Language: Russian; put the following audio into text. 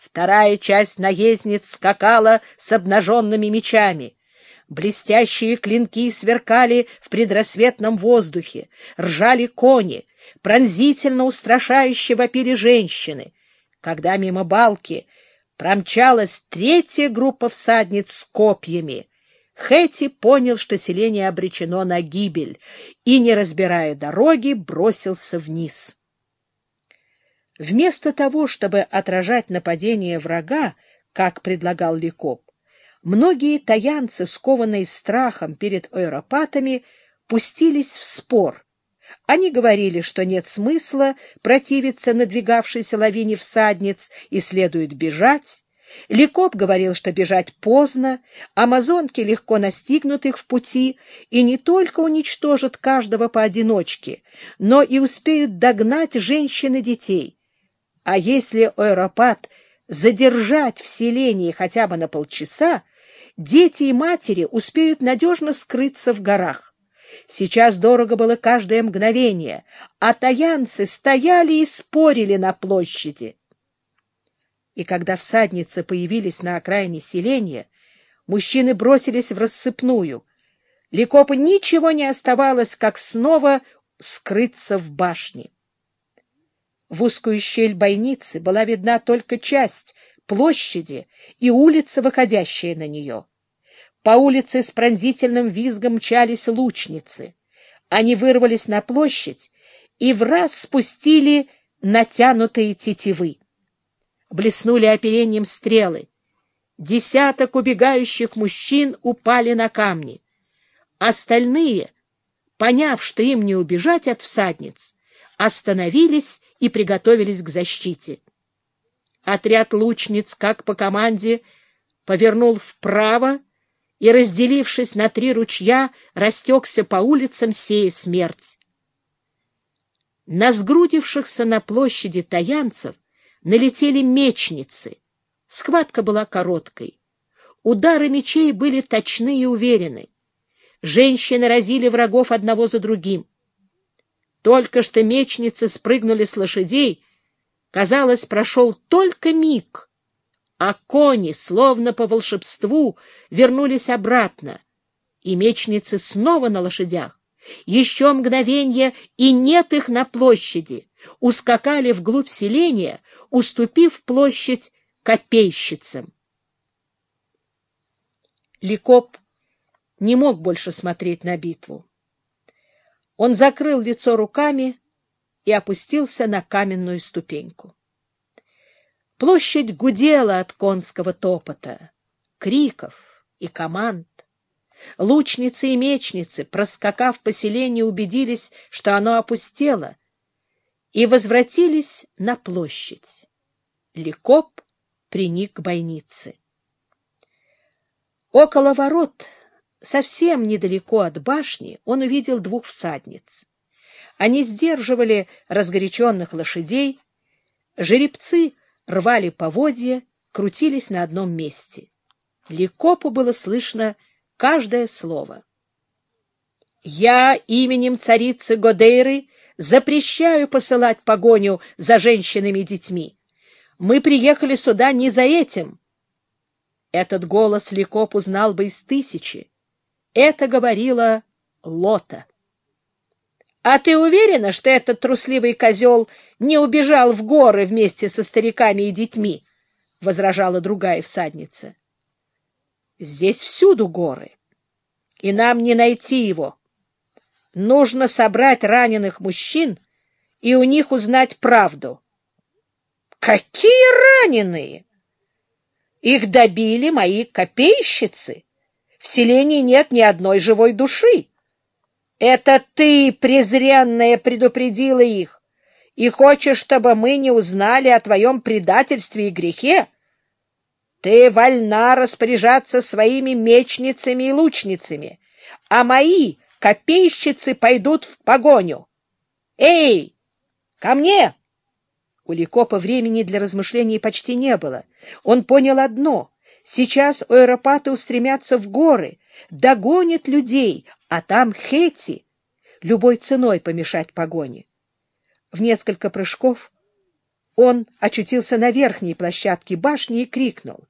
Вторая часть наездниц скакала с обнаженными мечами. Блестящие клинки сверкали в предрассветном воздухе, ржали кони, пронзительно устрашающе вопили женщины. Когда мимо балки промчалась третья группа всадниц с копьями, Хэти понял, что селение обречено на гибель, и, не разбирая дороги, бросился вниз. Вместо того, чтобы отражать нападение врага, как предлагал Ликоп, многие таянцы, скованные страхом перед аэропатами, пустились в спор. Они говорили, что нет смысла противиться надвигавшейся лавине всадниц и следует бежать. Ликоп говорил, что бежать поздно, амазонки легко настигнут их в пути и не только уничтожат каждого поодиночке, но и успеют догнать женщин и детей. А если аэропат задержать в селении хотя бы на полчаса, дети и матери успеют надежно скрыться в горах. Сейчас дорого было каждое мгновение, а таянцы стояли и спорили на площади. И когда всадницы появились на окраине селения, мужчины бросились в рассыпную. Ликопу ничего не оставалось, как снова скрыться в башне. В узкую щель бойницы была видна только часть площади и улица, выходящая на нее. По улице с пронзительным визгом мчались лучницы. Они вырвались на площадь и в раз спустили натянутые тетивы. Блеснули оперением стрелы. Десяток убегающих мужчин упали на камни. Остальные, поняв, что им не убежать от всадниц, остановились и приготовились к защите. Отряд лучниц, как по команде, повернул вправо и, разделившись на три ручья, растекся по улицам, сея смерть. На сгрудившихся на площади таянцев налетели мечницы. Схватка была короткой. Удары мечей были точны и уверены. Женщины разили врагов одного за другим. Только что мечницы спрыгнули с лошадей, казалось, прошел только миг, а кони, словно по волшебству, вернулись обратно, и мечницы снова на лошадях. Еще мгновенье, и нет их на площади. Ускакали вглубь селения, уступив площадь копейщицам. Ликоп не мог больше смотреть на битву. Он закрыл лицо руками и опустился на каменную ступеньку. Площадь гудела от конского топота, криков и команд. Лучницы и мечницы, проскакав поселение, убедились, что оно опустело, и возвратились на площадь. Ликоп приник к бойнице. Около ворот совсем недалеко от башни он увидел двух всадниц. Они сдерживали разгоряченных лошадей, жеребцы рвали поводья, крутились на одном месте. Ликопу было слышно каждое слово. «Я именем царицы Годейры запрещаю посылать погоню за женщинами и детьми. Мы приехали сюда не за этим». Этот голос Ликоп узнал бы из тысячи. Это говорила Лота. — А ты уверена, что этот трусливый козел не убежал в горы вместе со стариками и детьми? — возражала другая всадница. — Здесь всюду горы, и нам не найти его. Нужно собрать раненых мужчин и у них узнать правду. — Какие раненые? Их добили мои копейщицы. В селении нет ни одной живой души. Это ты, презренная, предупредила их, и хочешь, чтобы мы не узнали о твоем предательстве и грехе? Ты вольна распоряжаться своими мечницами и лучницами, а мои копейщицы пойдут в погоню. Эй, ко мне! У Ликопа времени для размышлений почти не было. Он понял одно Сейчас аэропаты устремятся в горы, догонят людей, а там Хети. Любой ценой помешать погоне. В несколько прыжков Он очутился на верхней площадке башни и крикнул.